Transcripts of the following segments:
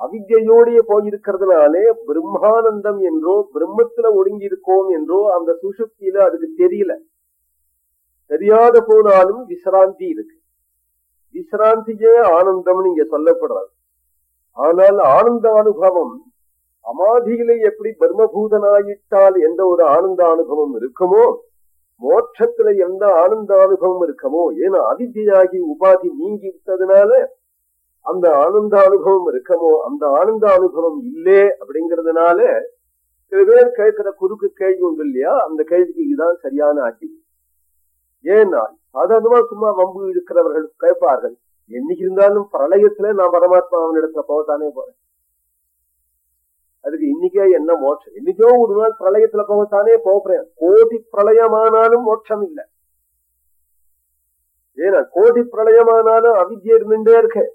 அவித்யோடைய போயிருக்கிறதுனாலே பிரம்மானந்தம் என்றோ பிரம்மத்துல ஒடுங்கி இருக்கோம் என்றோ அந்த சுசுப்தியில அதுக்கு தெரியல. தெரியாத போனாலும் விசிராந்தி இருக்கு. விசிராந்தியே ஆனந்தம்னு இங்க சொல்லப்படுறது ஆனால் ஆனந்த அனுபவம் அமாதியில எப்படி பிரம்மபூதனாயிட்டால் எந்த ஒரு ஆனந்த அனுபவம் இருக்குமோ மோட்சத்துல எந்த ஆனந்த அனுபவம் இருக்குமோ ஏன்னா அவித்தியாகி உபாதி நீங்கி விட்டதுனால அந்த ஆனந்த அனுபவம் இருக்கமோ அந்த ஆனந்த அனுபவம் இல்லே அப்படிங்கறதுனால சில பேர் கேட்கிற குறுக்கு கேள்வி உண்டு இல்லையா? அந்த கேள்விக்கு இதுதான் சரியான ஆட்சி ஏன்னா சாதாரணமா சும்மா வம்பு இருக்கிறவர்கள் கேட்பார்கள். என்னைக்கு இருந்தாலும் பிரளயத்துல நான் பரமாத்மா அவனிடத்துல போகத்தானே போறேன். அதுக்கு இன்னைக்கே என்ன மோட்சம்? இன்னைக்கோ ஒரு நாள் பிரளயத்துல போகத்தானே போகிறேன். கோடி பிரளயமானாலும் மோட்சம் இல்லை. ஏன்னா கோடி பிரளயமானாலும் அவித்ய இருந்துட்டே இருக்கேன்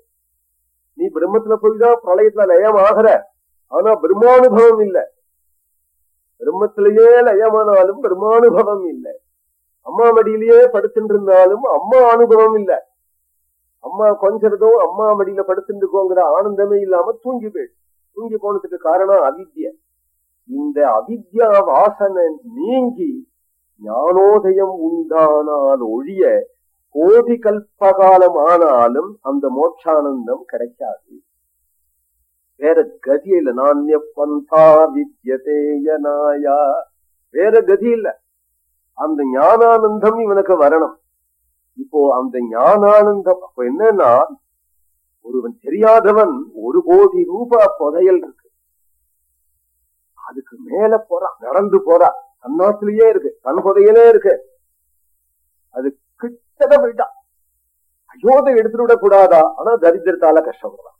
நீ பிரம்மத்துல போய்தான் பிரளயத்துல லயம் ஆகிற ஆனா பிரம்மானுபவம் இல்ல. பிரம்மத்திலேயே லயமானாலும் பிரம்மானுபவம் இல்லை. அம்மா மடியிலேயே படுத்துட்டு இருந்தாலும் அம்மா அனுபவம் இல்ல. அம்மா கொஞ்சறதும் அம்மா மடியில படுத்துட்டு ஆனந்தமே இல்லாம தூங்கி போயிடு. தூங்கி போனதுக்கு காரணம் அவித்ய. இந்த அவித்யா வாசனை நீங்கி ஞானோதயம் உண்டானால் ஒழிய கோடி கல்பகாலம் ஆனாலும் அந்த மோட்சானந்தம் கிடைக்காது. வேற கதி இல்ல நானிய பந்தா வித்யதேயனாயா வேற கதி இல்ல அந்த ஞானானந்தம் இவனுக்கு வரணும். இப்போ அந்த ஞானானந்தம் அப்ப என்னன்னா ஒருவன் தெரியாதவன் ஒரு கோடி ரூபாய் புதையல் இருக்கு. அதுக்கு மேல போறான் நடந்து போறான் தன்னாட்டிலேயே இருக்கு தன் புதையலே இருக்கு. அது கிட்டத போயிட்டான் ஐயோ அதை எடுத்துட கூடாதா ஆனா தரித்திரத்தால கஷ்டப்படுறான்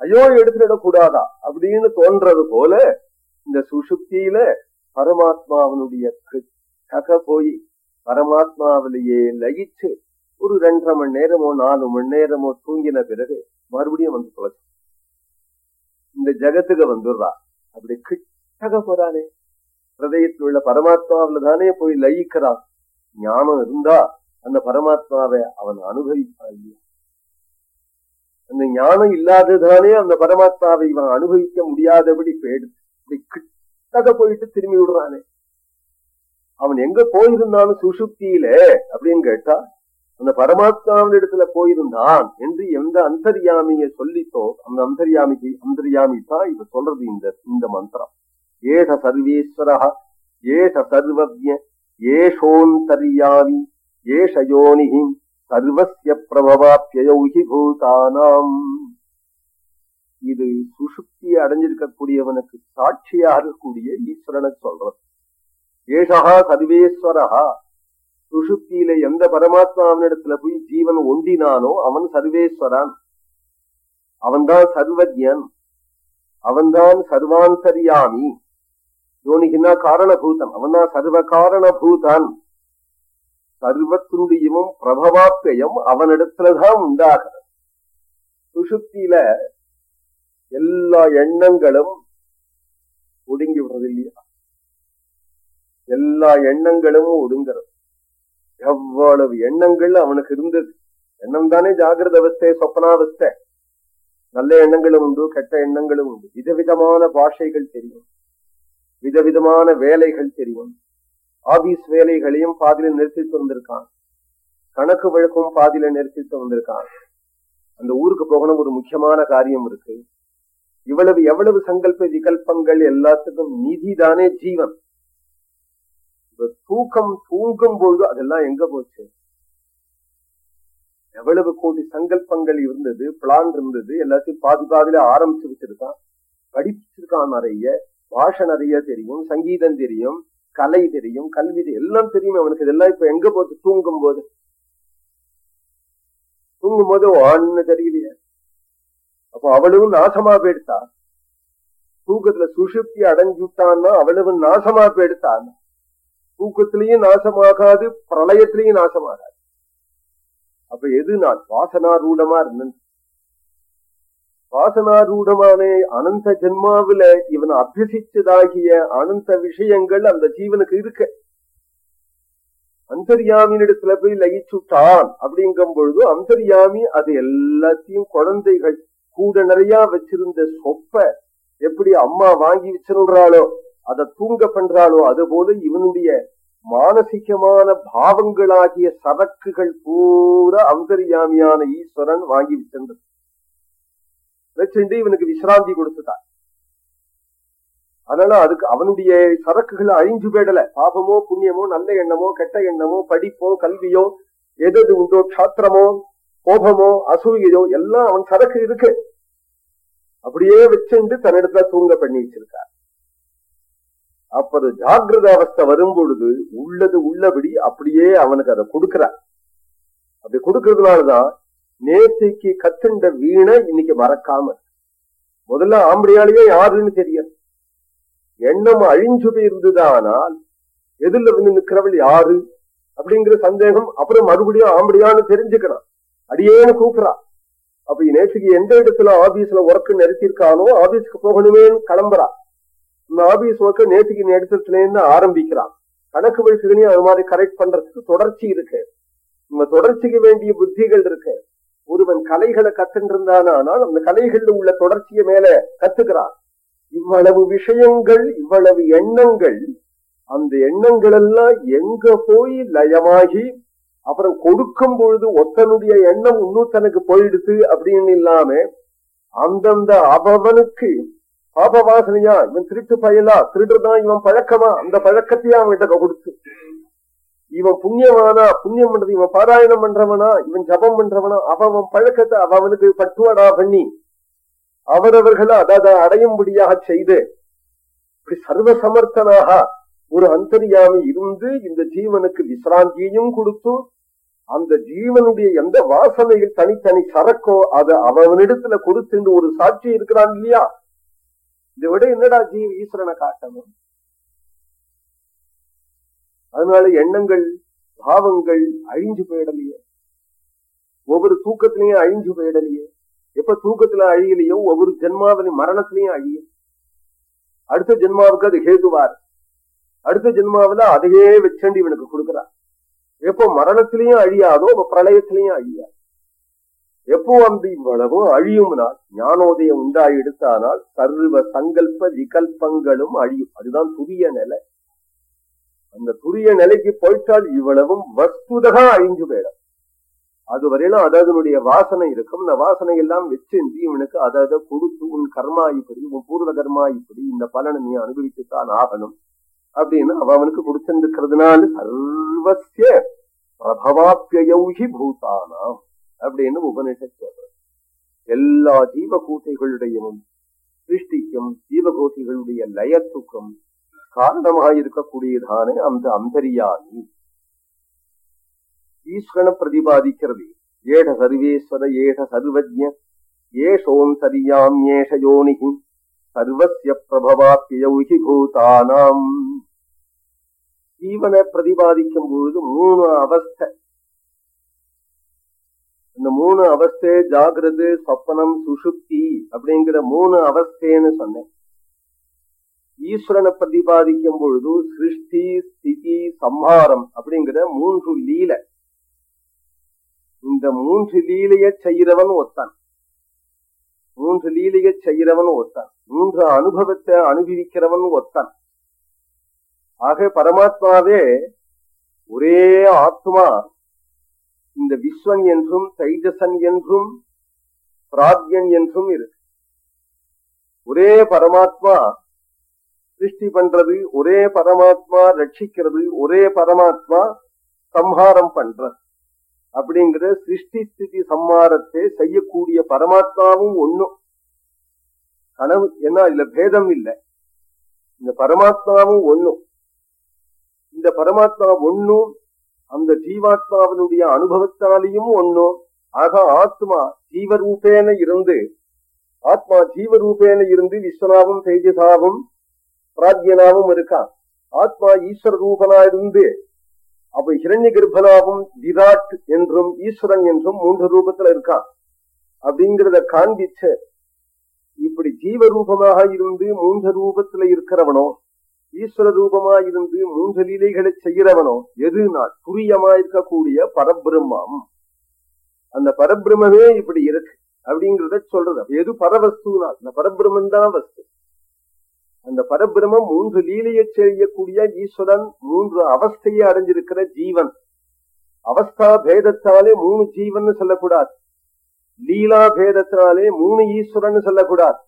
ஐயோ எடுத்துட கூடாதா அப்படின்னு தோன்றது போல இந்த சுசுப்தியில பரமாத்மாவனுடைய கக போய் பரமாத்மாவிலேயே லயிச்சு ஒரு ரெண்டரை மணி நேரமோ நாலு மணி நேரமோ தூங்கின பிறகு மறுபடியும் வந்து தொலைச்சு. இந்த ஜகத்துக்கு வந்துடுறா. அப்படி கிட்டக போறானே. ஹதயத்தில் உள்ள பரமாத்மாவில தானே போய் லயிக்கிறான். ஞானம் இருந்தா அந்த பரமாத்மாவை அவன் அனுபவிப்பான் இல்லையா அந்த ஞானம் இல்லாததானே அந்த பரமாத்மாவை இவன் அனுபவிக்க முடியாதபடி போயிடு. இப்படி போயிட்டு திரும்பி விடுறானே. அவன் எங்க போயிருந்தான் சுசுப்தியில அப்படின்னு கேட்டா அந்த பரமாத்மாவின் இடத்துல போயிருந்தான் என்று எந்த அந்தர்யாமிய சொல்லித்தோ அந்த அந்தர்யாமிக்கு அந்தர்யாமி தான் இப்ப சொல்றது இந்த இந்த மந்திரம். ஏஷ சர்வேஸ்வர ஏஷ சர்வஜ ஏஷோந்தர்யாமி ஏஷ யோனிஹி சர்வசிய பிரபவாப்பியௌஹி பூதானாம். இது சுசுப்தியை அடைஞ்சிருக்கக்கூடியவனுக்கு சாட்சியாக இருக்கக்கூடிய ஈஸ்வரனை சொல்றது ஏஷகா சர்வேஸ்வரஹா. சுசுப்தியில எந்த பரமாத்மாவினிடத்துல போய் ஜீவன் ஒண்டினானோ அவன் சர்வேஸ்வரான். அவன்தான் சர்வஜன் அவன்தான் சர்வாந்தரியாமி. யோனிகின்னா காரணபூதன் அவனா சர்வ காரணபூதான். சர்வத்துண்டியமும் பிரபவாப்பியம் அவனிடத்துலதான் உண்டாகிறது. சுசுப்தியில எல்லா எண்ணங்களும் ஒடுங்கி விடுறது இல்லையா எல்லா எண்ணங்களும் ஒடுங்கிறது. எவ்வளவு எண்ணங்கள் அவனுக்கு இருந்தது. எண்ணம் தானே ஜாகிரத அவஸ்தை சொப்பனாவஸ்தை நல்ல எண்ணங்களும் உண்டு கெட்ட எண்ணங்களும் உண்டு. விதவிதமான பாஷைகள் தெரியும். விதவிதமான வேலைகள் தெரியும். ஆபீஸ் வேலைகளையும் பாதியில நிறுத்திட்டு வந்திருக்கான் கணக்கு வழக்கும் பாதியில நிறுத்திட்டு வந்திருக்கான் அந்த ஊருக்கு போகணும் ஒரு முக்கியமான காரியம் இருக்கு. இவ்வளவு எவ்வளவு சங்கல்ப விகல்பங்கள் எல்லாத்துக்கும் நிதி தானே ஜீவன் தூக்கம் தூங்கும் பொழுது அதெல்லாம் எங்க போச்சு? எவ்வளவு கோடி சங்கல்பங்கள் இருந்தது பிளான் இருந்தது எல்லாத்தையும் பாதி பாதியில ஆரம்பிச்சு வச்சிருக்கான். படிச்சிருக்கான் நிறைய. பாஷை நிறைய தெரியும் சங்கீதம் தெரியும் கலை தெரியும் கல்வி எல்லாம் தெரியும் அவனுக்கு. இதெல்லாம் இப்ப எங்க போது தூங்கும் போது. தூங்கும் போது வான்னு தெரியலையே அப்போ அவளும் நாசமா போயிடுத்தா? தூக்கத்துல சுஷுப்தி அடைஞ்சுட்டான்னா அவளவும் நாசமா போயிடுத்தான் தூக்கத்திலையும் நாசமாகாது பிரளயத்திலையும் நாசமாகாது. அப்ப எது நான்? வாசனாரூடமா இருந்தேன். வாசனாரூடமான அனந்த ஜென்மாவில இவன் அபியசிச்சதாகிய அனந்த விஷயங்கள் அந்த ஜீவனுக்கு இருக்க. அந்தர்யாமியினிடத்துல போய் லயிச்சுட்டான் அப்படிங்கும் பொழுது அந்தர்யாமி அது எல்லாத்தையும் குழந்தைகள் கூட நிறைய வச்சிருந்த சொப்ப எப்படி அம்மா வாங்கி வச்சிருந்தாளோ அதை தூங்க பண்றாளோ அது போல இவனுடைய மானசிகமான பாவங்களாகிய சரக்குகள் பூரா அந்தரியாமியான ஈஸ்வரன் வாங்கி வச்சிருந்தது. வச்சுட்டு இவனுக்கு விசிராந்தி கொடுத்துட்டான். அதனால அதுக்கு அவனுடைய சரக்குகள் அழிஞ்சு போயிடல. பாபமோ புண்ணியமோ நல்ல எண்ணமோ கெட்ட எண்ணமோ படிப்போ கல்வியோ எது உண்டோ க்ஷாத்திரமோ கோபமோ அசூயோ எல்லாம் அவன் சரக்கு இருக்கு. அப்படியே வச்சுண்டு தன்னிடத்துல தூங்க பண்ணி வச்சிருக்கார். அப்போது ஜாகிரத அவஸ்தை வரும் பொழுது உள்ளது உள்ளபடி அப்படியே அவனுக்கு அதை கொடுக்கிறார். அப்படி கொடுக்கறதுனாலதான் நேற்றைக்கு கத்துண்ட வீணை இன்னைக்கு மறக்காம முதல்ல ஆம்படியாலேயே யாருன்னு தெரியாது. எண்ணம் அழிஞ்சு போயிருந்ததானால் எதிரில வந்து நிக்கிறவள் யாரு? அப்படிங்கிற சந்தேகம் அப்புறம் மறுபடியும் ஆம்படியான்னு தெரிஞ்சுக்கணும் அடியேன்னு கூப்பிடா அப்ப நேற்றுக்கு எந்த இடத்துல ஆபீஸ்ல ஒர்க் நிறுத்திருக்கானோ ஆபீஸ்க்கு போகணுமேன்னு கிளம்புறா. இந்த ஆபீஸ் ஒர்க்க நேற்றுக்கு இடத்துல இருந்து ஆரம்பிக்கிறான். கணக்கு வழக்குகளையும் அது மாதிரி கரெக்ட் பண்றதுக்கு தொடர்ச்சி இருக்கு. நம்ம தொடர்ச்சிக்கு வேண்டிய புத்திகள் இருக்கு. ஒருவன் கலைகளை கத்துன்றிருந்தானால் அந்த கலைகள்ல உள்ள தொடர்ச்சியை மேல கத்துக்கிறான் இவ்வளவு விஷயங்கள் இவ்வளவு எண்ணங்கள் அந்த எண்ணங்கள் எல்லாம் எங்க போய் லயமாகி அப்புறம் கொடுக்கும் பொழுது ஒத்தனுடைய எண்ணம் இன்னும் தனக்கு போயிடுது அப்படின்னு இல்லாம அந்தந்த அவனுக்கு பாப வாசனையா இவன் திருட்டு பயலா திருடுதான் இவன் பழக்கமா அந்த பழக்கத்தையே அவன் கிட்ட கொடுத்து. இவன் புண்ணியமானா புண்ணியம் பண்றது இவன் பாராயணம் பண்றவனா? இவன் ஜபம் பண்றவனா? அவன் பழக்கத்தை அவனுக்கு பட்டுவடா பண்ணி? அவரவர்களை அதை அடையும்படியாக செய்து இப்படி சர்வ சமர்த்தனாக ஒரு அந்தரியாமி இருந்து இந்த ஜீவனுக்கு விசிராந்தியையும் கொடுத்து அந்த ஜீவனுடைய எந்த வாசனையில் தனித்தனி சரக்கோ அதை அவனிடத்துல கொடுத்து ஒரு சாட்சி இருக்கிறான் இல்லையா? இதை விட என்னடா ஜீவ ஈஸ்வரனை காட்டணும்? அதனால எண்ணங்கள் பாவங்கள் அழிஞ்சு போயிடலையே. ஒவ்வொரு தூக்கத்திலையும் அழிஞ்சு போயிடலையே. எப்ப தூக்கத்துல அழியலையோ ஒவ்வொரு ஜென்மாவிலையும் மரணத்திலையும் அழிய அடுத்த ஜென்மாவுக்கு அது ஹேதுவார். அடுத்த ஜென்மாவில அதையே வச்சண்டி இவனுக்கு கொடுக்கிறார். எப்போ மரணத்திலையும் அழியாதோ அப்ப பிரளயத்திலையும் அழியாது. எப்போ அந்த இவ்வளவும் அழியும்னால் ஞானோதயம் உண்டாய் எடுத்தானால் சர்வ சங்கல்ப விகல்பங்களும் அழியும். அதுதான் புதிய நிலை. அந்த துரிய நிலைக்கு போயிட்டால் இவ்வளவும் வஸ்துதகா அழிஞ்சு போயிடும் அது வரையிலும் அதனுடைய வாசனை இருக்கும். இந்த வாசனை எல்லாம் வச்சு இவனுக்கு அதை கொடுத்து உன் கர்மா இப்படி உன் பூர்வ கர்மா இப்படி இந்த பலனை நீ அனுபவித்துத்தான் ஆகணும் அப்படின்னு அவனுக்கு கொடுத்திருக்கிறதுனால சர்வசிய பிரபவாப்பியௌகி பூதானாம் அப்படின்னு உபனிஷத் சொல்றது எல்லா ஜீவகூட்டைகளுடையவும் சிருஷ்டிக்கும் ஜீவகோட்டிகளுடைய லயத்துக்கும் காரணமாக இருக்கக்கூடியதான அந்த அந்தரியாமி ஈஸ்வரனை பிரதிபாதிக்கிறது. ஏட சர்வேஸ்வர ஏட சர்வஜ ஏஷோந்தரியாம் ஏஷ யோனிகி சர்வசிய பிரபவாப்பியௌகி பூதானாம். ஜீவனை பிரதிபாதிக்கும் பொழுது மூணு அவஸ்தை. இந்த மூணு அவஸ்தை ஜாகிரது சொப்பனம் சுசுப்தி அப்படிங்கிற மூணு அவஸ்தைன்னு சொன்னேன். ஈஸ்வரனை பிரதிபாதிக்கும் பொழுது சிருஷ்டி ஸ்திதி சம்ஹாரம் அப்படிங்கிற மூன்று லீல. இந்த மூன்று லீலைய செய்கிறவன் ஒத்தான் மூன்று லீலைய செய்கிறவன் ஒத்தான் மூன்று அனுபவத்தை அனுபவிக்கிறவன் ஒத்தான் ஆக பரமாத்மாவே ஒரே ஆத்மா. இந்த விஸ்வன் என்றும் தைஜசன் என்றும் பிராத்யன் என்றும் இருக்கு. ஒரே பரமாத்மா சிருஷ்டி பண்றது ஒரே பரமாத்மா ரட்சிக்கிறது ஒரே பரமாத்மா சம்ஹாரம் பண்றது. அப்படிங்கிற சிருஷ்டி ஸ்திதி சம்மாரத்தை செய்யக்கூடிய பரமாத்மாவும் ஒண்ணும் கனவு ஏன்னா இதுல பேதம் இல்லை. இந்த பரமாத்மாவும் ஒண்ணும் இந்த பரமாத்மா ஒண்ணும் அந்த ஜீவாத்மாவினுடைய அனுபவத்தாலையும் ஒண்ணும் ஆக ஆத்மா ஜீவரூபேன இருந்து ஆத்மா ஜீவரூபேன இருந்து விஸ்வநாபம் தேஜசாவும் பிராஜ்யனாவும் இருக்கான் ஆத்மா ஈஸ்வர ரூபனா இருந்து அப்ப ஹிரண்ய கர்ப்பனாவும் விராட் என்றும் ஈஸ்வரன் என்றும் மூன்று ரூபத்துல இருக்கான் அப்படிங்கிறத காண்பிச்சு இப்படி ஜீவ ரூபமாக இருந்து மூன்று ரூபத்துல இருக்கிறவனோ ஈஸ்வர ரூபமா இருந்து மூன்று லீலைகளை செய்கிறவனோ எது நான் துரியமா இருக்கக்கூடிய பரபிரம்மம் அந்த பரபிரமே இப்படி இருக்கு அப்படிங்கிறத சொல்றது எது பரவஸ்துனா இந்த பரபிரமன் தான் வஸ்து அந்த பரபிரமம் மூன்று லீலையை செய்யக்கூடிய ஈஸ்வரன் மூன்று அவஸ்தையை அடைஞ்சிருக்கிற ஜீவன். அவஸ்தா பேதத்தாலே மூணு ஜீவன் சொல்லக்கூடாது. லீலா பேதத்தினாலே மூணு ஈஸ்வரன் சொல்லக்கூடாது.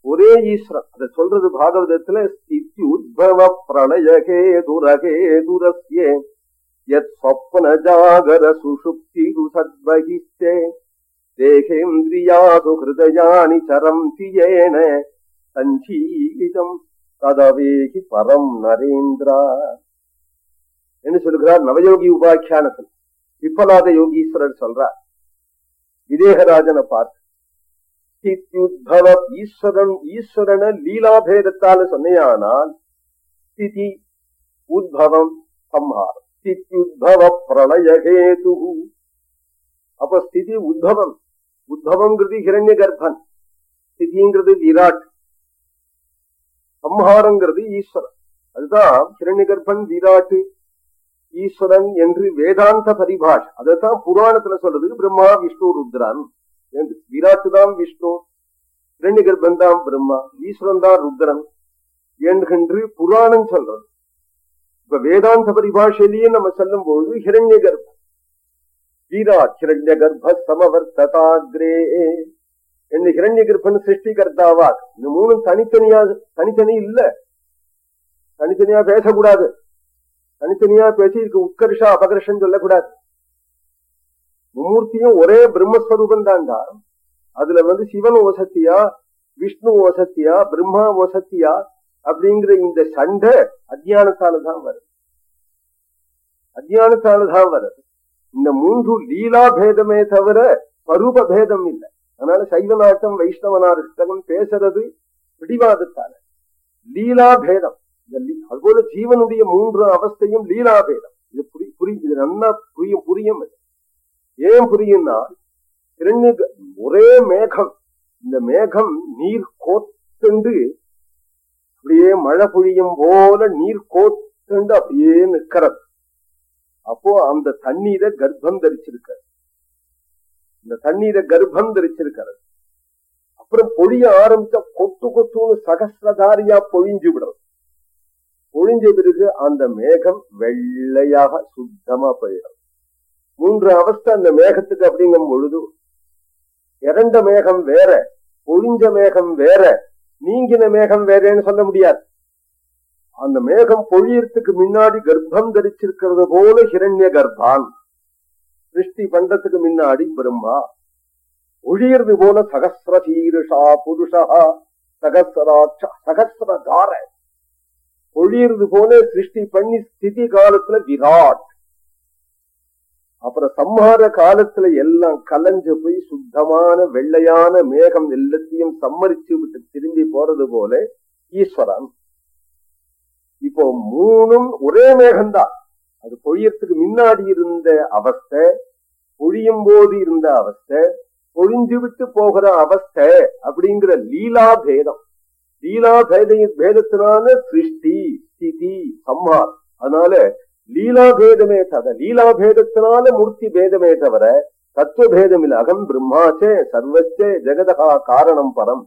ஒரே ஈஸ்வரன். அதை சொல்றது பாகவதத்துல ஸ்தித்தி உத்பவ பிரளயகே துரகே துரஸ்யே யத் சொப்ன ஜாகர சுஷுப்தி சத்பகிஸ்தே தேகேந்திரியாது ஹிருதயானி சரம் தியேன சஞ்சீவிதம் ததவேகி பரம் நரேந்திரா என்று சொல்லுகிறார் நவயோகி உபாக்கியானத்தில் விப்பநாத யோகீஸ்வரர் சொல்றார் விதேகராஜனை பார்த்து ஸ்தித்யுத்பவ ஈஸ்வரன் ஈஸ்வரன லீலாபேதத்தால சொன்னையானால் ஸ்திதி உத்பவம் சம்ஹாரம் ஸ்தித்யுத்பவ பிரளயகேது அப்ப ஸ்திதி உத்பவம் உத்பவங்கிறது ஹிரண்ய கர்ப்பன் ஸ்திதிங்கிறது விராட் சம்ஹாரங்கிறது ஈஸ்வரன். அதுதான் ஹிரண்ய கர்ப்பன் ஈஸ்வரன் என்று வேதாந்த பரிபாஷ். அதைத்தான் புராணத்துல சொல்றது பிரம்மா விஷ்ணு ருத்ரான் என்று. விராட்டு தான் விஷ்ணு ஹிரண்ய தான் பிரம்மா ஈஸ்வரன் தான் ருத்ரன் என்று புராணம் சொல்றது. இப்ப வேதாந்த பரிபாஷையிலேயே நம்ம சொல்லும் பொழுது ஹிரண்ய கர்ப்பம் வீராட் ஹிரண்ய கர்ப்ப சமவர்த்ததாகிரே. என்ன ஹிரண்ய கர்ப்பன் சிருஷ்டிகர்த்தாவா இந்த மூணும் தனித்தனியா தனித்தனி இல்ல. தனித்தனியா பேசக்கூடாது. தனித்தனியா பேசி இதுக்கு உட்கர்ஷா அபகர்ஷம் சொல்லக்கூடாது. மும்மூர்த்தியும் ஒரே பிரம்மஸ்வரூபம் தான்டா அதுல வந்து சிவன் ஓசத்தியா விஷ்ணு ஓசத்தியா பிரம்மா ஓசத்தியா அப்படிங்கிற இந்த சண்டை அத்தியானத்தாலதான் வருது அத்தியானத்தாலதான் வருது இந்த மூன்று லீலா பேதமே தவிர பரூப பேதம் இல்லை. அதனால சைவ நாட்டம் வைஷ்ணவ நாட்டம் பேசுறது பிடிவாதத்தால. லீலா பேதம் அதுபோல ஜீவனுடைய மூன்று அவஸ்தையும் லீலா பேதம் இது புரி புரியும் இது நல்லா புரியும் புரியும் ஏன் புரியும்னா இரண்டு ஒரே மேகம். இந்த மேகம் நீர் கோத்துண்டு அப்படியே மழை பொழியும் போல நீர் கோத்துண்டு அப்படியே நிற்கிறது. அப்போ அந்த தண்ணீரை கர்ப்பம் தரிச்சிருக்கிறது. இந்த தண்ணீரை கர்ப்பம் தரிச்சிருக்கிறது. அப்புறம் பொழிய ஆரம்பிச்ச கொத்து கொத்துன்னு சகசிரதாரியா பொழிஞ்சு விடுறது. பொழிஞ்ச பிறகு அந்த மேகம் வெள்ளையாக சுத்தமா போயிடும். மூன்று அவஸ்தை அந்த மேகத்துக்கு அப்படிங்கும் பொழுது இரண்ட மேகம் வேற பொழிஞ்ச மேகம் வேற நீங்கின மேகம் வேறேன்னு சொல்ல முடியாது. அந்த மேகம் பொழியறதுக்கு முன்னாடி கர்ப்பம் தரிச்சிருக்கிறது போல ஹிரண்ய கர்ப்பான் சிருஷ்டி பண்றதுக்கு முன்னாடி பிரம்மா. ஒழியறது போல சகசிர சீருஷா புருஷா சகசராட்ச சகசிரகார. ஒழியறது போல சிருஷ்டி பண்ணி ஸ்திதி காலத்துல விராட். அப்புறம் சம்ஹார காலத்துல எல்லாம் கலைஞ்சு போய் சுத்தமான வெள்ளையான மேகம் எல்லாத்தையும் சம்மரிச்சு விட்டு திரும்பி போறது போல ஈஸ்வரன். இப்போ மூணும் ஒரே மேகம்தான். அது பொழியறதுக்கு முன்னாடி இருந்த அவஸ்தை பொழியும் போது இருந்த அவஸ்தை பொழிஞ்சு விட்டு போகிற அவஸ்தை அப்படிங்கிற லீலா பேதம். லீலா பேத பேதத்தினால சிருஷ்டி ஸ்திதி சம்ஹார் அதனால லீலா பேதமே தவிர லீலா பேதத்தினால மூர்த்தி பேதமே தவிர தத்துவ பேதம் இல்ல அகம் பிரம்மாச்சே சர்வச்சே ஜெகதகா காரணம் பரம்.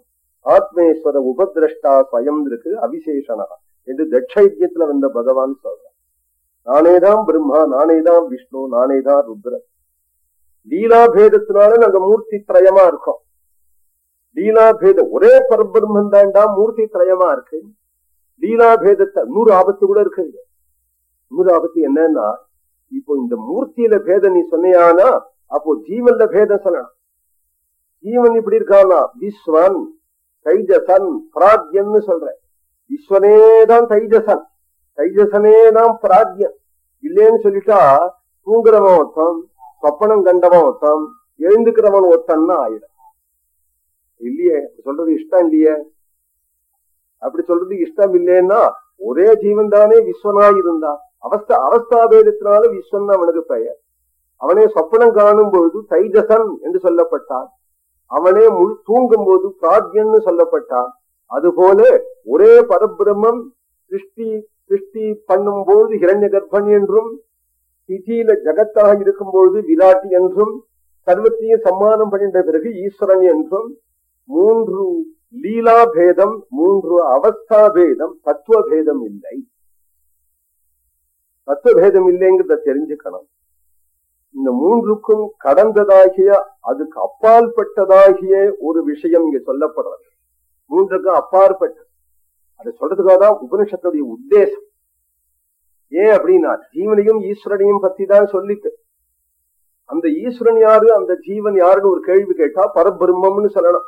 ஆத்மேஸ்வர உபதிரஷ்டா ஸ்வயம் இருக்கு அவிசேஷனா. என்று தட்சைத்தியத்துல வந்த பகவான் சொல்றான் நானேதான் பிரம்மா நானேதான் விஷ்ணு நானேதான் ருத்ரன் லீலா பேதத்தினால நாங்க மூர்த்தி திரயமா இருக்கோம். லீலா பேதம் ஒரே பரபிரம்மன் தாண்டா மூர்த்தி திரயமா இருக்கு. லீலா பேதத்தை நூறு ஆபத்து கூட இருக்கு. நூறு ஆபத்து என்னன்னா இப்போ இந்த மூர்த்தியில பேதம் நீ சொன்னியானா அப்போ ஜீவன்ல பேதம் சொல்லலாம். ஜீவன் இப்படி இருக்கானா விஸ்வன் தைஜசன் பிராஜ்யன்னு சொல்ற விஸ்வனே விஸ்வனேதான் தைஜசன். தைஜசனேதான் பிராக்யன் இல்லேன்னு சொல்லிட்டா தூங்குறவன் ஒருத்தன் சொப்பனம் கண்டவன் ஒருத்தன் எழுந்துக்கிறவன் ஒருத்தன்னா ஆயிடும். இல்லையே? சொல்றது இஷ்டம் இல்லையே? அப்படி சொல்றது இஷ்டம் இல்லைன்னா ஒரே ஜீவன் தானே விஸ்வனாய் இருந்தான். அவஸ்தா அவஸ்தாபேதத்தினால விஸ்வன் அவனுக்கு பெயர். அவனே சொப்பனம் காணும் பொழுது தைஜசன் என்று சொல்லப்பட்டான். அவனே முழு தூங்கும் போது பிராக்யன்னு சொல்லப்பட்டான். அதுபோல ஒரே பரபிரம்மம் சிருஷ்டி சிருஷ்டி பண்ணும் போது இரண்ய கர்ப்பன் என்றும் திதியில ஜகத்தாக இருக்கும் பொழுது விராட்டி என்றும் சர்வத்தையும் சம்மானம் பண்ணின்ற பிறகு ஈஸ்வரன் என்றும் மூன்று லீலா பேதம் மூன்று அவஸ்தா பேதம் தத்துவ பேதம் இல்லை. தத்துவ பேதம் இல்லைங்கிறத தெரிஞ்சுக்கணும். இந்த மூன்றுக்கும் கடந்ததாகிய அதுக்கு அப்பாற்பட்டதாகிய ஒரு விஷயம் இங்க சொல்லப்படுறது. மூன்றுக்கும் அப்பாற்பட்டது. அதை சொல்றதுக்காக தான் உபனிஷத்துடைய உத்தேசம். ஏன் அப்படின்னா ஜீவனையும் ஈஸ்வரனையும் பத்தி தான் சொல்லிட்டு. அந்த ஈஸ்வரன் யாரு அந்த ஜீவன் யாருன்னு ஒரு கேள்வி கேட்டா பரபிரம்மம்னு சொல்லணும்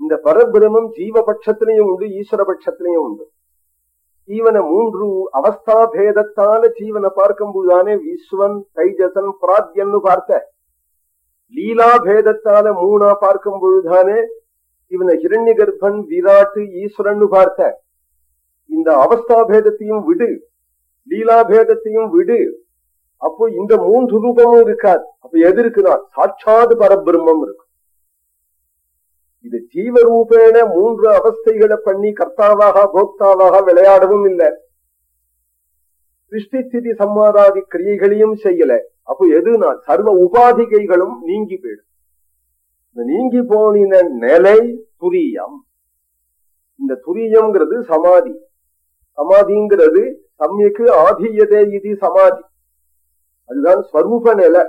இந்த பரபிரமம் ஜீவபட்சத்திலையும் உண்டு ஈஸ்வர பட்சத்திலையும் உண்டு. ஜீவனை மூன்று அவஸ்தா பேதத்தான ஜீவனை பார்க்கும் பொழுதானே விஸ்வன் தைஜசன் பிராத்யன்னு பார்த்த. லீலா பேதத்தால மூணா பார்க்கும் பொழுதானே இவனை ஹிரண்ய கர்ப்பன் விராட்டு ஈஸ்வரன் பார்த்த. இந்த அவஸ்தா பேதத்தையும் விடு. லீலா பேதத்தையும் விடு. அப்போ இந்த மூன்று ரூபமும் இருக்காது. அப்ப எது இருக்குன்னா சாட்சாத் பரபிரம்மம் இருக்கு இது ஜீவரூபேன மூன்று அவஸ்தைகளை பண்ணி கர்த்தாவாக போக்தாவாக விளையாடவும் இல்லை. சிருஷ்டிஸ்திதி சம்மாதாதி கிரியைகளையும் செய்யல. அப்போ எதுனா சர்வ உபாதிகைகளும் நீங்கி போயிடும். இந்த நீங்கி போனின நிலை துரியம். இந்த துரியம்ங்கிறது சமாதி. சமாதிங்கிறது சமயக்கு ஆதியதே இது சமாதி. அதுதான் ஸ்வரூப நிலை.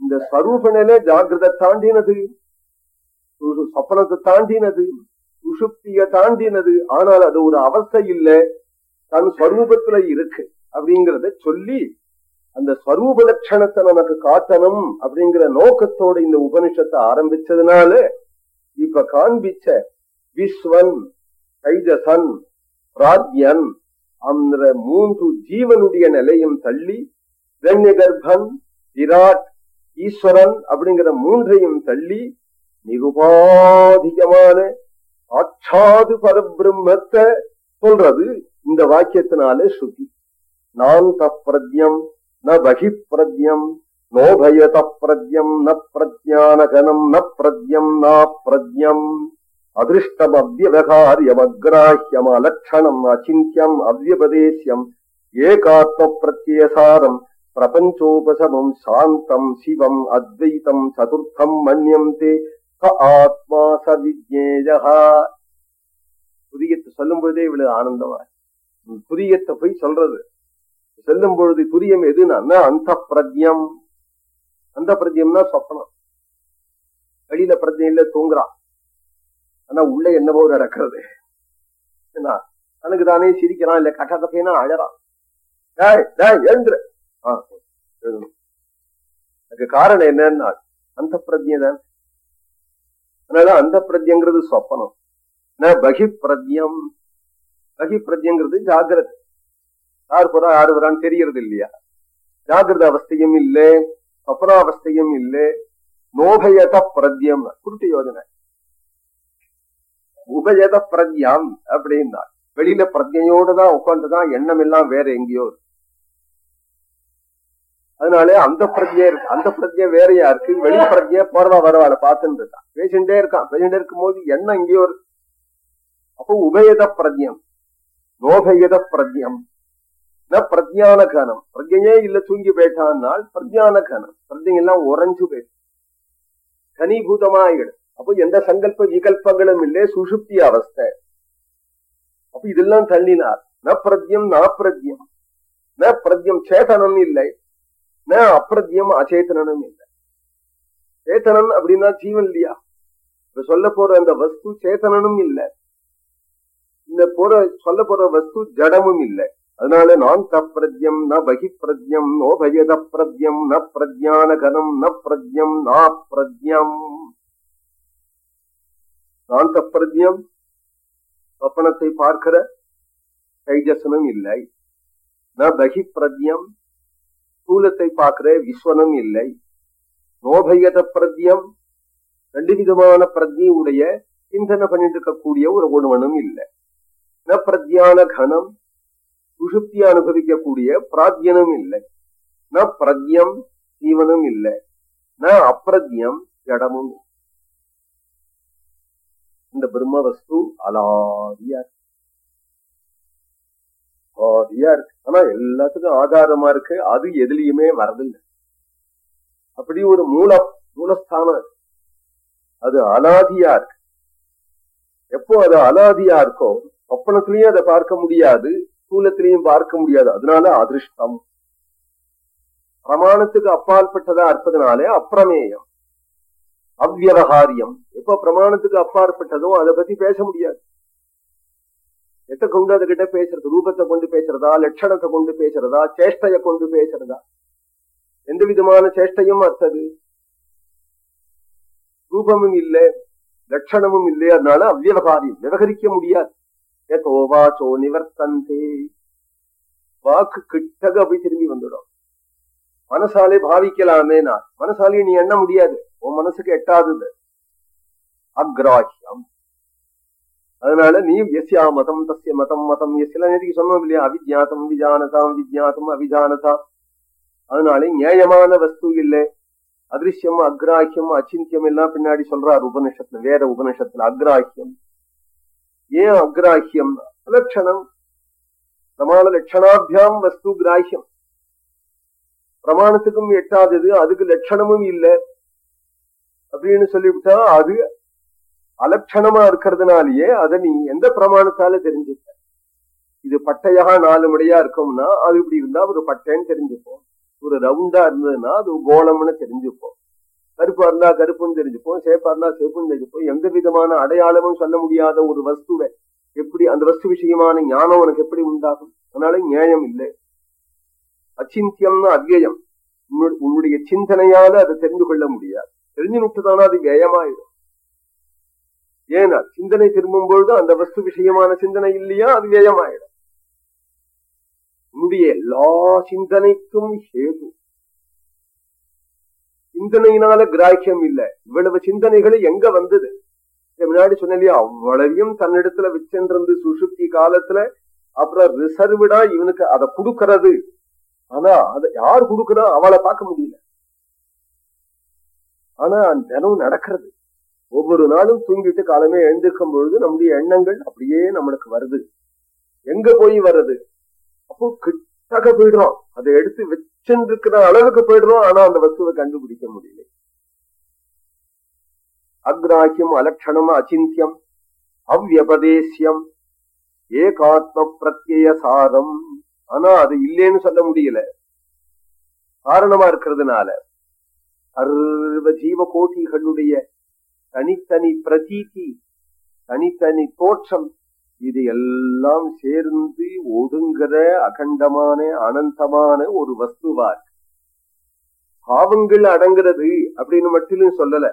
இந்த ஸ்வரூப நிலை ஜாகிரத தாண்டினது. சொப்பனத்தை தாண்டினது. சுஷுப்திய தாண்டினது. ஆனால் அது ஒரு அவஸ்தை இல்ல. தன் ஸ்வரூபத்துல இருக்கு. அப்படிங்கறத சொல்லி அந்த ஸ்வரூப லட்சணத்தை நமக்கு காட்டணும் அப்படிங்கிற நோக்கத்தோட இந்த உபனிஷத்தை ஆரம்பிச்சதுனால இப்ப காண்பிச்ச விஸ்வன் கைஜசன் ராஜ்யன் அந்த மூன்று ஜீவனுடைய நிலையும் தள்ளி ரண்ய கர்ப்பன் விராட் ஈஸ்வரன் அப்படிங்கிற மூன்றையும் தள்ளி நிருபாதிகமான ஆட்சாது பரபிரம்மத்தை சொல்றது இந்த வாக்கியத்தினாலே ஸ்ருதி. நான் பிரத்யம் ந பகி பிரத்யம் நோபயத பிரஜம் ந பிரஜானகனம் ந பிரஜம் நா பிரஜம் அதிருஷ்டம் அவ்வகாரியம் அக்ராஹ்யம் அலட்சணம் அச்சிந்தியம் அவ்வபதேசியம் ஏகாத்ம பிரத்யசாரம் பிரபஞ்சோபசமம் சாந்தம் சிவம் அத்வைத்தம் சதுர்த்தம் மன்யம் தே ஆத்மா சவிஜேயா புதியத்தை சொல்லும் பொழுதே இவ்வளவு ஆனந்தமா புதியத்தை போய் சொல்றது. செல்லும் பொழுது துரியம் எதுன்னா அந்த பிரஜம் அந்த பிரஜம்னா சொப்பனம். வெளியில பிரஜையில தூங்குறான் ஆனா உள்ள என்னவோ நடக்கிறது. என்ன தனக்கு தானே சிரிக்கிறான் இல்ல கட்டத்தக்கைனா அழறான் எழுந்துரு. அதுக்கு காரணம் என்னன்னா அந்த பிரஜை தான். அதனால அந்த பிரஜங்கிறது சொப்பனம். பகி பிரஜம் பகி பிரஜங்கிறது யார் போறா யாரு வரான்னு தெரியறது இல்லையா ஜாகிரத அவஸ்தையும் இல்லை சொப்பனாவஸ்தையும் இல்லை நோபயத பிரத்யம் குருட்டு யோஜனை உபயத பிரஜாம் அப்படின்னா வெளியில பிரஜையோடு தான் உட்காந்துதான் எண்ணம் எல்லாம் வேற எங்கேயோ அதனால அந்த பிரஜையா இருக்கு அந்த பிரஜை வேறையா இருக்கு வெளி பிரஜைய போறவா வரவாளை பார்த்துட்டு இருக்கான் பேசிட்டே இருக்கான் பேசிட்டே இருக்கும் போது எண்ணம் எங்கேயோ இருக்கு அப்போ உபயத பிரஜம் நோபயத பிரஜம் ந பிரஜான கனம் பிரஜையே இல்ல தூங்கி போயிட்டான்னால் பிரஜான கனம் பிரஜையெல்லாம் உறைஞ்சு போயிடும் கனீபூதமாயிடும் அப்போ எந்த சங்கல்ப விகல்பங்களும் இல்லை சுஷுப்தி அவஸ்தை அப்ப இதெல்லாம் தள்ளினார் ந பிரத்யம் நா பிரத்யம் ந பிரத்யம் சேதனம் இல்லை ந அப்பிரத்யம் அச்சேதனும் இல்லை சேத்தனன் அப்படின்னா ஜீவன் இல்லையா இப்ப சொல்ல போற அந்த வஸ்து சேத்தனனும் இல்லை இந்த போற சொல்ல போற வஸ்து ஜடமும் இல்லை அதனால நான் தப்பிரஜம் ந பகி பிரஜம் நோ பிரஜம் ந பிரஜானகனம் ந பிரஜம் நா பிரஜம் நான் தப்பிரஜம் சொப்பனத்தை பார்க்கிற தைஜசனும் இல்லை. ந பகி பிரஜம் ஸ்தூலத்தை பார்க்கிற விஸ்வனம் இல்லை. நோபயத பிரத்யம் ரெண்டு விதமான பிரஜையுடைய சிந்தனை பண்ணிட்டு இருக்கக்கூடிய ஒரு ஒருவனும் இல்லை. ந பிரத்யான கனம் சுஷுப்தி அனுபவிக்கக்கூடிய பிராஜ்யனும் இல்லை ந பிரஜ்யம் ஜீவனும் இல்லை ந அப்பிரஜ்யம் ஜடமும் இந்த பிரம்ம வஸ்து அலாதியா இருக்கு ஆதியா இருக்கு ஆனா எல்லாத்துக்கும் ஆதாரமா இருக்கு அது எதுலயுமே வரதில்லை அப்படி ஒரு மூலம் மூலஸ்தானம் அது அலாதியா இருக்கு எப்போ அது அலாதியா இருக்கோ சொப்பனத்திலையும் அதை பார்க்க முடியாது ஸ்தூலத்திலையும் பார்க்க முடியாது. அதனால அதிருஷ்டம். பிரமாணத்துக்கு அப்பாற்பட்டதா இருப்பதனாலே அப்பிரமேயம். அவ்வகாரியம் எப்ப பிரமாணத்துக்கு அப்பாற்பட்டதோ அதை பத்தி பேச முடியாது. எத்த கொண்டு அதுகிட்ட பேசுறது? ரூபத்தை கொண்டு பேசுறதா? லட்சணத்தை கொண்டு பேசுறதா? சேஷ்டையை கொண்டு பேசுறதா? எந்த விதமான சேஷ்டையும் அத்தது ரூபமும் இல்லை லட்சணமும் இல்லை. அதனால அவ்வகாரியம் விவகரிக்க முடியாது. ஏதோவாச்சோ நிவர்த்தந்தே வாக்கு கிட்டக போய் திரும்பி வந்துடும் மனசாலே பாவிக்கலாமே நான் மனசாலே நீ எண்ண முடியாது உன் மனசுக்கு எட்டாதது அக்ராஹியம் அதனால நீ எஸ்யா மதம் தஸ்ய மதம் மதம் எஸ்ல நேற்றுக்கு சொன்னோம் இல்லையா அவிஜாத்தம் விஜானதாம் விஜாத்தம் அவிஜானதா அதனால நியாயமான வஸ்து இல்லை அதிருஷ்யம் அக்ராஹியம் அச்சிந்தியம் எல்லாம் பின்னாடி சொல்றாரு உபனிஷத்துல வேற உபனிஷத்துல அக்ராஹியம் ஏன் அக்ராஹியம் அலட்சணம் பிரமாண லட்சணாபியாம் வஸ்து கிராஹியம் பிரமாணத்துக்கும் எட்டாதது அதுக்கு லட்சணமும் இல்லை. அப்படின்னு சொல்லிவிட்டா அது அலட்சணமா இருக்கிறதுனாலயே அதை நீ எந்த பிரமாணத்தால தெரிஞ்சுக்க? இது பட்டையாக நாலு முறையா இருக்கும்னா அது இப்படி இருந்தா ஒரு பட்டைன்னு தெரிஞ்சுப்போம். ஒரு ரவுண்டா இருந்ததுன்னா அது கோலம்னு தெரிஞ்சுப்போம். கருப்பா இருந்தா கருப்புன்னு தெரிஞ்சுப்போம் சேப்பா இருந்தா சேப்புன்னு தெரிஞ்சுப்போம். எந்த விதமான அடையாளமும் சொல்ல முடியாத ஒரு வஸ்துவை எப்படி அந்த வஸ்து விஷயமான ஞானம் உனக்கு எப்படி உண்டாகும்? அதனால நியாயம் இல்லை. அச்சிந்தியம்னு அவ்வியம் உன்னுடைய சிந்தனையால அதை தெரிந்து கொள்ள முடியாது. தெரிஞ்சு விட்டுதானா அது வியமாயிடும் ஏன்னா சிந்தனை திரும்பும் பொழுது அந்த வஸ்து விஷயமான சிந்தனை இல்லையா அது வியமாயிடும் உன்னுடைய எல்லா சிந்தனைக்கும் ஹேது. சிந்தனையினால கிராக்கியம் இல்ல. இவ்வளவு சிந்தனைகள் எங்க வந்தது? முன்னாடி சொன்னலையா அவ்வளவையும் தன்னிடத்துல வச்சென்றிருந்து சுசுப்தி காலத்துல அப்புறம் ரிசர்வ்டா இவனுக்கு அதை கொடுக்கறது. ஆனா அதை யார் கொடுக்கறா அவளை பார்க்க முடியல. ஆனா தினம் நடக்கிறது. ஒவ்வொரு நாளும் தூங்கிட்டு காலமே எழுந்திருக்கும் பொழுது நம்முடைய எண்ணங்கள் அப்படியே நம்மளுக்கு வருது. எங்க போய் வர்றது? அப்போ கிட்டக போயிடுறோம். அதை எடுத்து சென்றிருக்கிற அளவுக்கு போயிடுறோம் ஆனா அந்த வஸ்துவை கண்டுபிடிக்க முடியல. அக்ராஹியம் அலட்சணம் அச்சிந்தியம் அவ்வபதேசியம் ஏகாத்ம பிரத்ய சாரம். ஆனா அது இல்லேன்னு சொல்ல முடியல. காரணமா இருக்கிறதுனால அருவ ஜீவ கோட்டிகளுடைய தனித்தனி பிரதீதி தனித்தனி தோற்றம் இது எல்லாம் சேர்ந்து ஒடுங்கிற அகண்டமான அனந்தமான ஒரு வஸ்துவா பாவங்கள் அடங்குறது அப்படின்னு மட்டும் சொல்லல.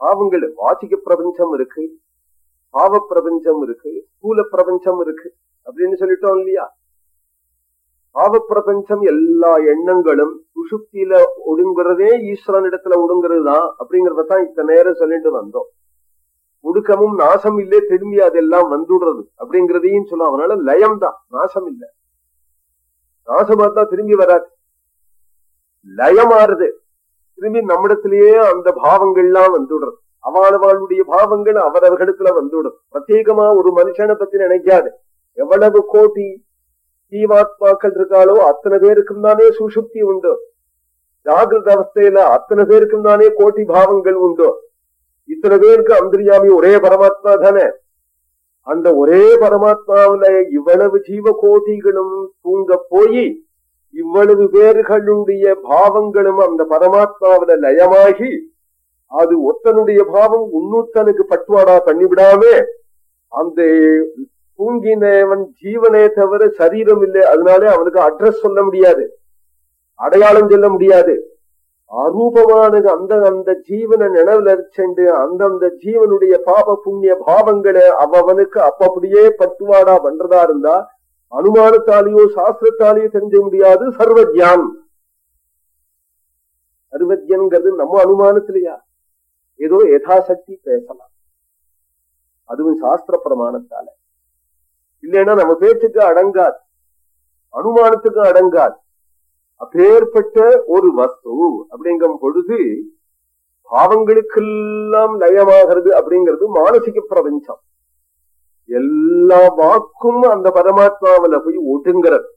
பாவங்கள் வாசிக்க பிரபஞ்சம் இருக்கு பாவ பிரபஞ்சம் இருக்கு ஸ்தூல பிரபஞ்சம் இருக்கு அப்படின்னு சொல்லிட்டோம் இல்லையா? பாவ பிரபஞ்சம் எல்லா எண்ணங்களும் சுசுப்தியில ஒடுங்குறதே ஈஸ்வரன் இடத்துல ஒடுங்குறது தான் அப்படிங்கறதான் இத்தனை நேரம் சொல்லிட்டு வந்தோம். முடுக்கமும் நாசம் இல்லே திரும்பி அதெல்லாம் வந்துடுறது. அப்படிங்கிறதையும் சொல்லுவோம் அவனால லயம் தான் நாசம் இல்லை நாசமா தான் திரும்பி வராது. லயமாறுது. திரும்பி நம்மிடத்திலேயே அந்த பாவங்கள்லாம் வந்துடுறது. அவானவாளுடைய பாவங்கள் அவரவர்களிடத்துல வந்துடும் பிரத்யேகமா ஒரு மனுஷனை பத்தி நினைக்காது. எவ்வளவு கோட்டி ஜீவாத்மாக்கள் இருக்காளோ அத்தனை பேருக்கும் தானே சுசுப்தி உண்டு. ஜாகிரத அவஸ்தையில அத்தனை பேருக்கும் தானே கோட்டி பாவங்கள் உண்டு. இத்தனை பேருக்கு அந்தரியாமி ஒரே பரமாத்மா தானே? அந்த ஒரே பரமாத்மாவில இவ்வளவு ஜீவ கோட்டிகளும் தூங்க போய் இவ்வளவு பேர்களுடைய பாவங்களும் அந்த பரமாத்மாவில லயமாகி அது ஒத்தனுடைய பாவம் உன்னூத்தனுக்கு பட்டுவாடா பண்ணிவிடாம அந்த தூங்கினவன் ஜீவனே தவிர சரீரம் இல்லை அதனாலே அவனுக்கு அட்ரஸ் சொல்ல முடியாது. அடையாளம் சொல்ல முடியாது. அரூபமானது அந்த அந்த ஜீவனை நினைவுல சென்று அந்தந்த ஜீவனுடைய பாப புண்ணிய பாவங்களை அவனுக்கு அப்பப்படியே பட்டுவாடா பண்றதா இருந்தா அனுமானத்தாலேயோ சாஸ்திரத்தாலேயோ தெரிஞ்ச முடியாது. சர்வஜான். சர்வஜன்கிறது நம்ம அனுமானத்திலையா? ஏதோ யதாசக்தி பேசலாம். அதுவும் சாஸ்திர பிரமாணத்தால. இல்லைன்னா நம்ம பேச்சுக்கு அடங்காது. அனுமானத்துக்கு அடங்காது. அப்பேற்பட்ட ஒரு வஸ்து அப்படிங்கும் பொழுது பாவங்களுக்கெல்லாம் லயமாகிறது அப்படிங்கிறது மானசிக பிரபஞ்சம். எல்லா வாக்கும் அந்த பரமாத்மாவில போய் ஒட்டுங்கிறது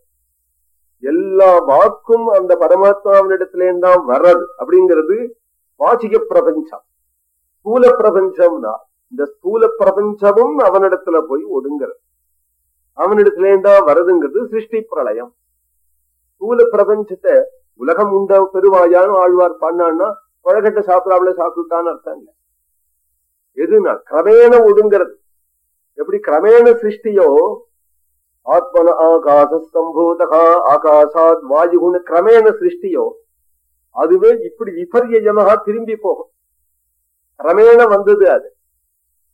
எல்லா வாக்கும் அந்த பரமாத்மாவினிடத்திலேந்தான் வர்றது அப்படிங்கிறது வாசிக பிரபஞ்சம். ஸ்தூல பிரபஞ்சம்னா இந்த ஸ்தூல பிரபஞ்சமும் அவனிடத்துல போய் ஒடுங்கிறது. அவனிடத்துல தான் வருதுங்கிறது சிருஷ்டி பிரளயம். ஸ்தூல பிரபஞ்சத்தை உலகம் உண்ட பெருவாயானும் ஆழ்வார் பண்ணான்னா குழக்கட்டை சாப்பிடாமல சாப்பிட்டுட்டான்னு அர்த்தம் இல்லை. எதுனா கிரமேண ஒடுங்கிறது. எப்படி கிரமேண சிருஷ்டியோ ஆத்மன ஆகாசஸ்தம்பூதகா ஆகாசாத் வாயுகுண கிரமேண சிருஷ்டியோ அதுவே இப்படி விபரியமாக திரும்பி போகும். கிரமேண வந்தது அது.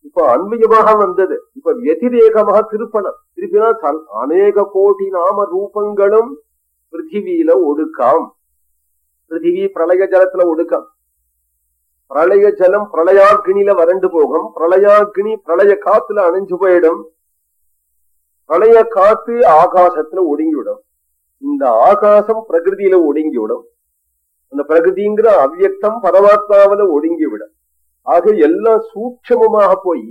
இப்ப அன்மயமாக வந்தது. இப்ப வெதிரேகமாக திருப்பணம். திருப்பினா அநேக கோடி நாம ரூபங்களும் பிருத்திவியில ஒடுக்கம். பிருத்திவி பிரளய ஜலத்துல ஒடுக்கம். பிரளய ஜலம் பிரளயாக்கினில வறண்டு போகும். பிரளயாக்கினி பிரளய காத்துல அணிஞ்சு போயிடும். பிரளய காத்து ஆகாசத்துல ஒடுங்கிவிடும். இந்த ஆகாசம் பிரகிருதியில ஒடுங்கிவிடும். அந்த பிரகிருதிங்கிற அவ்வியக்தம் பரமாத்மாவில ஒடுங்கிவிடும். ஆக எல்லாம் சூட்சமமாக போய்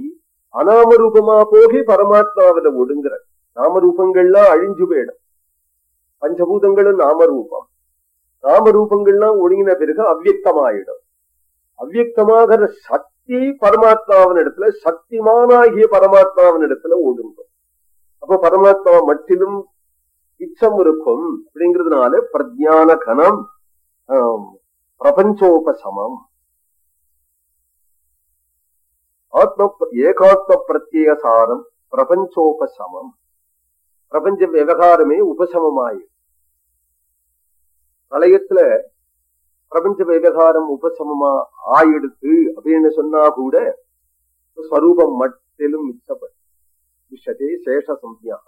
அனாமரூபமா போகி பரமாத்மாவில ஒடுங்குற நாமரூபங்கள்லாம் அழிஞ்சு போயிடும். பஞ்சபூதங்களும் நாமரூபம். நாமரூபங்கள்லாம் ஒழுங்கின பிறகு அவ்வியக்தமாயிடும். அவ்வியக்தமாகிற சக்தி பரமாத்மாவின் இடத்துல சக்திமானாகிய பரமாத்மாவின் இடத்துல ஒடுங்கும். அப்ப பரமாத்மா மட்டிலும் இச்சம் இருக்கும் அப்படிங்கிறதுனால பிரஜான கணம் பிரபஞ்சோபசமம். ஆத்ம ஏகாத்ம பிரத்யேகசாரம் பிரபஞ்சோபசமம். பிரபஞ்ச விவகாரமே உபசமமாயி பிரளயத்துல பிரபஞ்ச விவகாரம் உபசமமா ஆயிடுத்து அப்படின்னு சொன்னா கூட ஸ்வரூபம் மட்டிலும் மிச்சப்படும் விஷதே சேஷ சம்யா.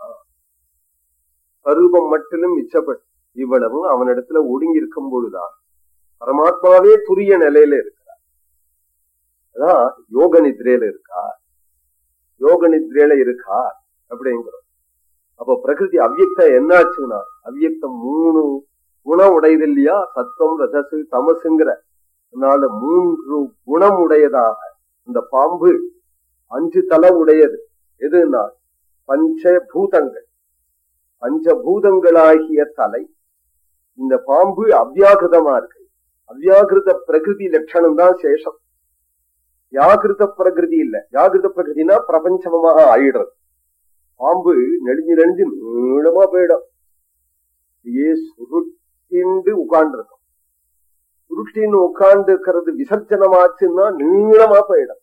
ஸ்வரூபம் மட்டிலும் மிச்சப்படும் இவ்வளவும் அவனிடத்துல ஒடுங்கி இருக்கும் பொழுதுதான் பரமாத்மாவே துரிய நிலையில இருக்கிறார். அதான் யோக நித்ரையில இருக்கா யோக நித்ரையில இருக்கா அப்படிங்கிறோம். அப்ப பிரகிருதி அவ்வியக்தம் என்னாச்சுன்னா அவ்வியக்தம் மூணு குணம் உடையது இல்லையா சத்தம் ரசசு தமசுங்கிற அதனால மூன்று குணம் உடையதாக இந்த பாம்பு அஞ்சு தலை உடையது எதுனா பஞ்ச பூதங்கள் பஞ்சபூதங்களாகிய தலை இந்த பாம்பு அவ்யாகிருதமா இருக்கு. அவ்யாகிருத பிரகிருதி லட்சணம் தான் சேஷம். யாகிருத பிரகிருதி இல்ல. யாகிருத பிரகிருதினா பிரபஞ்சமாக ஆயிடுறது. பாம்பு நெடிஞ்சு நெடிஞ்சு நீளமா போயிடும். ஏ சுருட்டிண்டு உட்காண்டிருக்கும் சுருட்டின்னு உட்கார்ந்து இருக்கிறது விசர்ஜனமாச்சுன்னா நீளமா போயிடும்.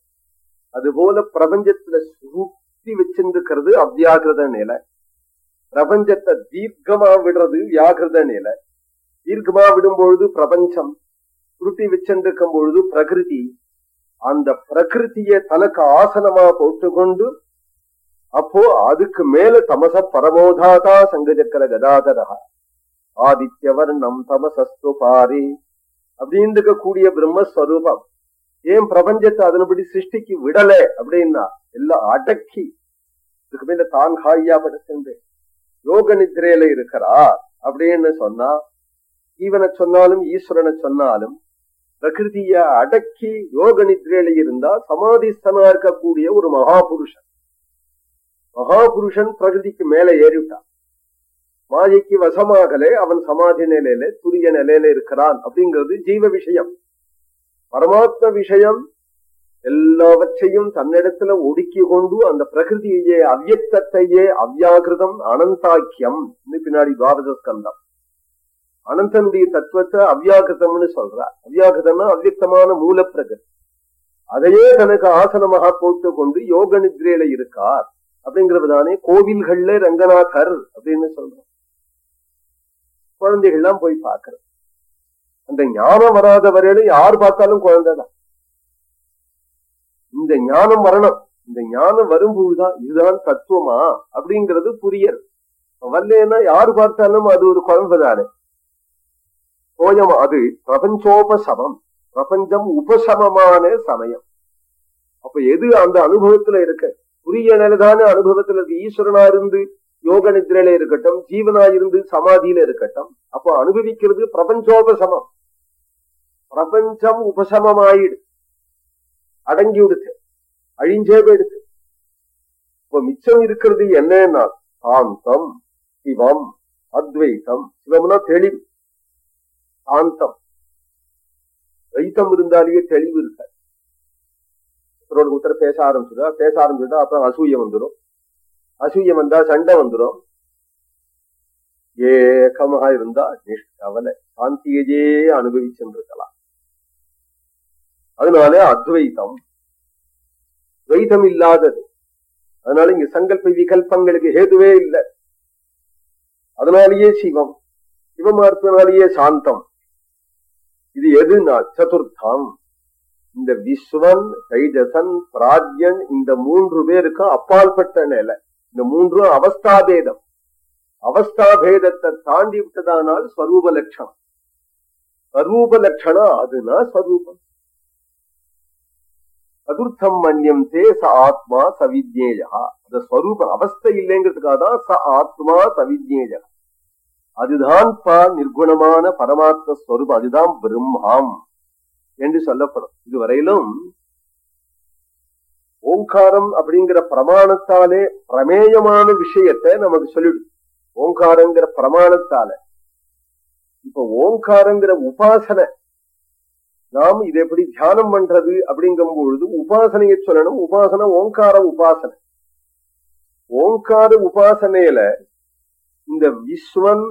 அது போல பிரபஞ்சத்துல சுருட்டி வச்சிருந்துக்கிறது அவ்வியாகிருத நிலை. பிரபஞ்சத்தை தீர்க்கமா விடுறது வியாகிருத நிலை. தீர்க்கமா விடும்பொழுது பிரபஞ்சம் சுருட்டி வச்சிருக்கும் பொழுது பிரகிருதி. அந்த பிரகிருத்திய தனக்கு ஆசனமா போட்டுக்கொண்டு அப்போ அதுக்கு மேல தமச பரமோதாதா சங்கஜக்கர கதாதரா ஆதித்யவர்ணம் தமசஸ்து பாரி. அப்படின்னு இருக்கக்கூடிய பிரம்மஸ்வரூபம். ஏன் பிரபஞ்சத்தை அதன்படி சிருஷ்டிக்கு விடல அப்படின்னா எல்லாம் அடக்கி இதுக்கு மேல தான் ஹாயா படுத்து யோக நிதிரையில இருக்கிறா அப்படின்னு சொன்னா ஜீவனை சொன்னாலும் ஈஸ்வரனை சொன்னாலும் பிரகிருதிய அடக்கி யோக நிதிரையில இருந்தா சமாதிஸ்தனா இருக்கக்கூடிய ஒரு மகாபுருஷன். மகாபுருஷன் பிரகிருதிக்கு மேல ஏறிவிட்டான். மாயைக்கு வசமாகலே அவன் சமாதி நிலையில துரிய நிலையில இருக்கிறான் அப்படிங்கிறது ஜீவ விஷயம். பரமாத்ம விஷயம் எல்லாவற்றையும் தன்னிடத்துல ஒடுக்கி கொண்டு அந்த பிரகிருதியையே அவ்வியக்தத்தையே அவ்யாகிருதம் அனந்தாக்கியம் பின்னாடி துவாதச ஸ்கந்தம். அனந்தனுடைய தத்துவத்தை அவ்யாகிருதம்னு சொல்றார். அவ்யாகிருதம்னா அவ்வியக்தமான மூல பிரகிருதி அதையே தனக்கு ஆசனமாக போட்டு கொண்டு யோக நித்ரையில இருக்கார். அப்படிங்கிறதுதானே? கோவில்கள்ல ரங்கநாதர் அப்படின்னு சொல்றோம். குழந்தைகள்லாம் போய் பார்க்கறது. அந்த ஞானம் வராத வரையிலும் யார் பார்த்தாலும் குழந்தைதான். இந்த ஞானம் வரணும். இந்த ஞானம் வரும்போதுதான் இதுதான் தத்துவமா அப்படிங்கிறது புரியல். வரலன்னா யாரு பார்த்தாலும் அது ஒரு குழந்தை தானே கோயம் அது பிரபஞ்சோபசமம். பிரபஞ்சம் உபசமமான சமயம். அப்ப எது அந்த அனுபவத்துல இருக்கு? புரிய நிலைதான அனுபவத்துல ஈஸ்வரனா இருந்து யோக நிதிரையில இருக்கட்டும் ஜீவனா இருந்து சமாதியில இருக்கட்டும் அப்போ அனுபவிக்கிறது பிரபஞ்சோபசமம். பிரபஞ்சம் உபசமமாயிடு. அடங்கி விடுத்து அழிஞ்சே போயிடுச்சு இப்ப மிச்சம் இருக்கிறது என்னன்னா சாந்தம் சிவம் அத்வைத்தம். சிவம்னா தெளிவு. சாந்தம் வைத்தம் இருந்தாலேயே தெளிவு இருக்காது. ஒருத்தரோட ஒருத்தர் பேச ஆரம்பிச்சுதா பேச ஆரம்பிச்சுட்டா அப்புறம் அசூயம் வந்துடும் அசூயம் வந்தா சண்டை வந்துடும் ஏகமாக இருந்தா நிஷ்கவலை சாந்தியையே அனுபவிச்சிருக்கலாம் அதனால அத்வைதம். துவைதம் இல்லாதது. அதனால இங்க சங்கல்ப விகல்பங்களுக்கு ஹேதுவே இல்லை. அதனாலேயே சிவம். சிவமார்த்தனாலேயே சாந்தம். இது எதுனா சதுர்த்தம். இந்த விஸ்வன் தைஜசன் பிராஜ்யன் இந்த மூன்று பேருக்கு அப்பால்பட்ட நிலை. இந்த மூன்று அவஸ்தாபேதம். அவஸ்தாபேதத்தை தாண்டி விட்டதானால் ஸ்வரூப லட்சணம். ஸ்வரூப லட்சணம் அதுனா ஸ்வரூபம். சதுர்த்தம் மன்யம் தே ச ஆத்மா சவிஜேயா அந்த ஸ்வரூப அவஸ்தை இல்லைங்கிறதுக்காக தான் ச ஆத்மா சவிஜேயா அதுதான் பா நிர்குணமான பரமாத்ம ஸ்வரூபம். அதுதான் பிரம்மாம். என்று சொல்லப்படும். இதுவரையிலும் ஓங்காரம் அப்படிங்கிற பிரமாணத்தாலே பிரமேயமான விஷயத்தை நமக்கு சொல்லிடு. ஓங்காரங்கிற பிரமாணத்தால. இப்ப ஓங்காரங்கிற உபாசனை நாம் இதை எப்படி தியானம் பண்றது அப்படிங்கும் பொழுது உபாசனையை சொல்லணும். உபாசனை ஓங்கார உபாசனை. ஓங்கார உபாசனையில இந்த விஸ்வன்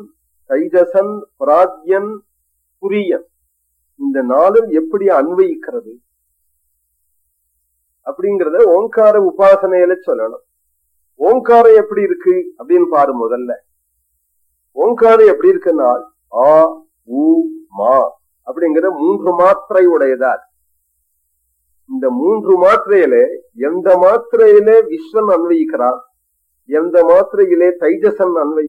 தைஜசன் பிராஜ்யன் புரியன் இந்த நாளும் எப்படி அன்வயிக்கிறது? அப்படிங்கறத ஓங்கார உபாசனையில சொல்லணும். ஓங்காரம் எப்படி இருக்கு அப்படின்னு பாரு முதல்ல. ஓங்காரம் எப்படி இருக்குன்னா ஆ உ மா அப்படிங்கிற மூன்று மாத்திரை உடையதார் இந்த மூன்று மாத்திரையில எந்த மாத்திரையிலே விஸ்வன் அன்வயிக்கிறான்? எந்த மாத்திரையிலே தைஜசன் அன்வை